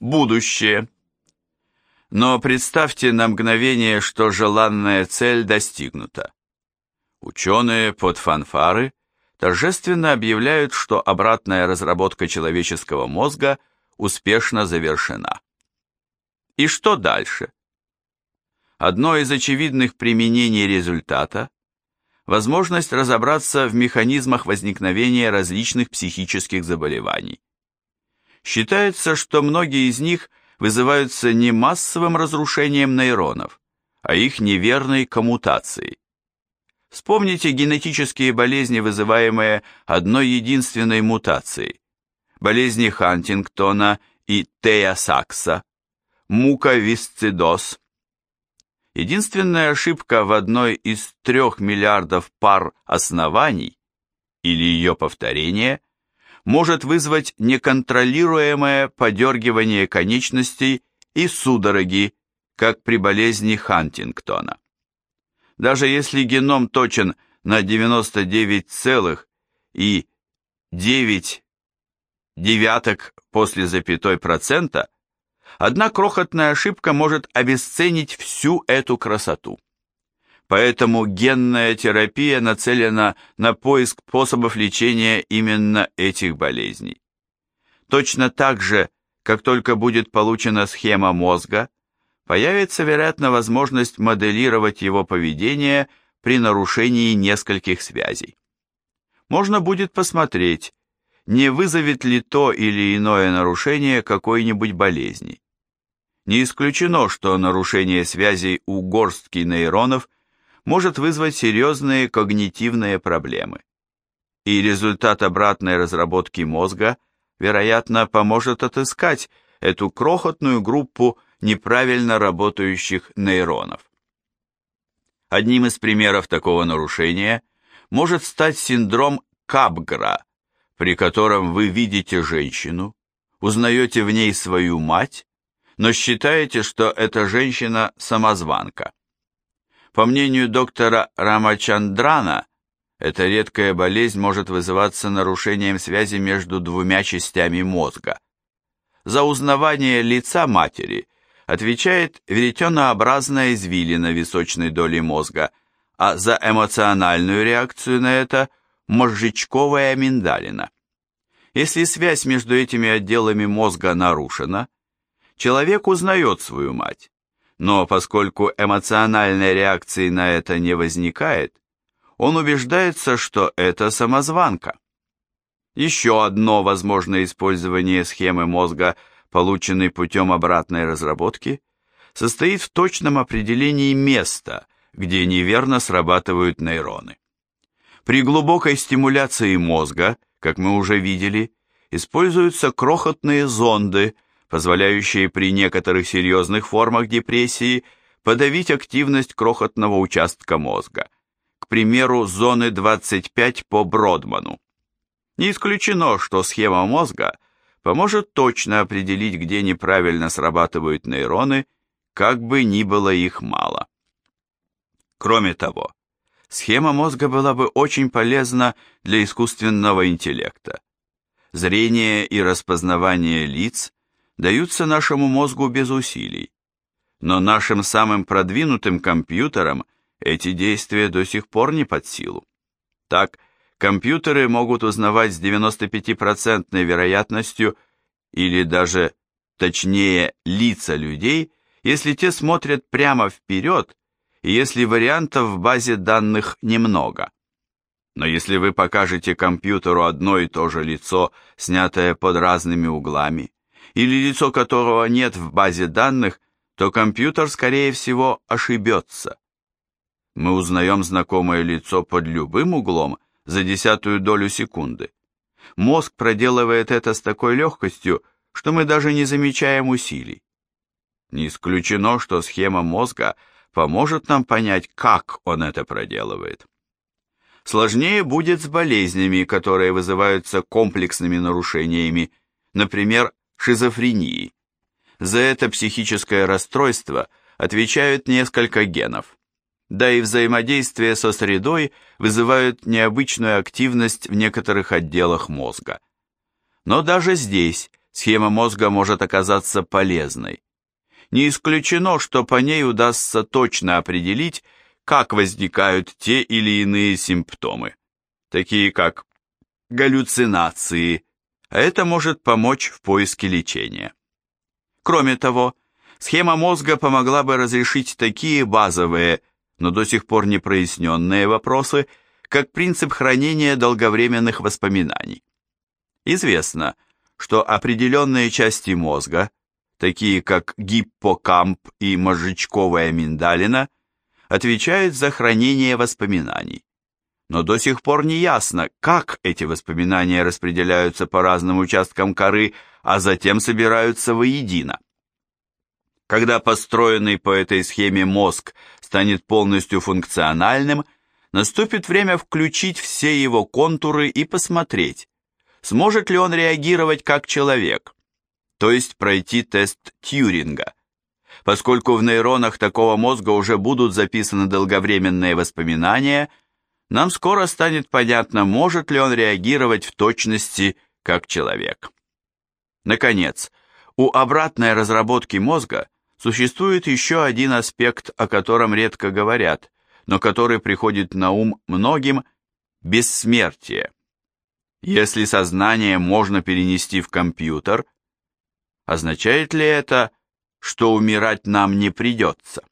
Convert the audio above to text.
Будущее. Но представьте на мгновение, что желанная цель достигнута. Ученые под фанфары торжественно объявляют, что обратная разработка человеческого мозга успешно завершена. И что дальше? Одно из очевидных применений результата – возможность разобраться в механизмах возникновения различных психических заболеваний. Считается, что многие из них вызываются не массовым разрушением нейронов, а их неверной коммутацией. Вспомните генетические болезни, вызываемые одной единственной мутацией. Болезни Хантингтона и Тея Сакса, муковисцидоз. Единственная ошибка в одной из трех миллиардов пар оснований или ее повторение может вызвать неконтролируемое подергивание конечностей и судороги, как при болезни Хантингтона. Даже если геном точен на 99,9 девяток после запятой процента, одна крохотная ошибка может обесценить всю эту красоту. Поэтому генная терапия нацелена на поиск способов лечения именно этих болезней. Точно так же, как только будет получена схема мозга, появится, вероятно, возможность моделировать его поведение при нарушении нескольких связей. Можно будет посмотреть, не вызовет ли то или иное нарушение какой-нибудь болезни. Не исключено, что нарушение связей у горстки нейронов может вызвать серьезные когнитивные проблемы. И результат обратной разработки мозга, вероятно, поможет отыскать эту крохотную группу неправильно работающих нейронов. Одним из примеров такого нарушения может стать синдром Капгра, при котором вы видите женщину, узнаете в ней свою мать, но считаете, что эта женщина самозванка. По мнению доктора Рамачандрана, эта редкая болезнь может вызываться нарушением связи между двумя частями мозга. За узнавание лица матери отвечает веретенообразная извилина височной доли мозга, а за эмоциональную реакцию на это – мозжечковая миндалина. Если связь между этими отделами мозга нарушена, человек узнает свою мать, но поскольку эмоциональной реакции на это не возникает, он убеждается, что это самозванка. Еще одно возможное использование схемы мозга – полученный путем обратной разработки, состоит в точном определении места, где неверно срабатывают нейроны. При глубокой стимуляции мозга, как мы уже видели, используются крохотные зонды, позволяющие при некоторых серьезных формах депрессии подавить активность крохотного участка мозга, к примеру, зоны 25 по Бродману. Не исключено, что схема мозга поможет точно определить, где неправильно срабатывают нейроны, как бы ни было их мало. Кроме того, схема мозга была бы очень полезна для искусственного интеллекта. Зрение и распознавание лиц даются нашему мозгу без усилий, но нашим самым продвинутым компьютерам эти действия до сих пор не под силу. Так, компьютеры могут узнавать с 95% вероятностью или даже точнее лица людей, если те смотрят прямо вперед и если вариантов в базе данных немного. Но если вы покажете компьютеру одно и то же лицо, снятое под разными углами, или лицо которого нет в базе данных, то компьютер, скорее всего, ошибется. Мы узнаем знакомое лицо под любым углом, за десятую долю секунды. Мозг проделывает это с такой легкостью, что мы даже не замечаем усилий. Не исключено, что схема мозга поможет нам понять, как он это проделывает. Сложнее будет с болезнями, которые вызываются комплексными нарушениями, например, шизофренией. За это психическое расстройство отвечают несколько генов да и взаимодействие со средой вызывают необычную активность в некоторых отделах мозга. Но даже здесь схема мозга может оказаться полезной. Не исключено, что по ней удастся точно определить, как возникают те или иные симптомы, такие как галлюцинации, а это может помочь в поиске лечения. Кроме того, схема мозга помогла бы разрешить такие базовые, но до сих пор не проясненные вопросы, как принцип хранения долговременных воспоминаний. Известно, что определенные части мозга, такие как гиппокамп и мозжечковая миндалина, отвечают за хранение воспоминаний. Но до сих пор не ясно, как эти воспоминания распределяются по разным участкам коры, а затем собираются воедино. Когда построенный по этой схеме мозг станет полностью функциональным, наступит время включить все его контуры и посмотреть, сможет ли он реагировать как человек, то есть пройти тест Тьюринга. Поскольку в нейронах такого мозга уже будут записаны долговременные воспоминания, нам скоро станет понятно, может ли он реагировать в точности как человек. Наконец, у обратной разработки мозга существует еще один аспект, о котором редко говорят, но который приходит на ум многим – бессмертие. Если сознание можно перенести в компьютер, означает ли это, что умирать нам не придется?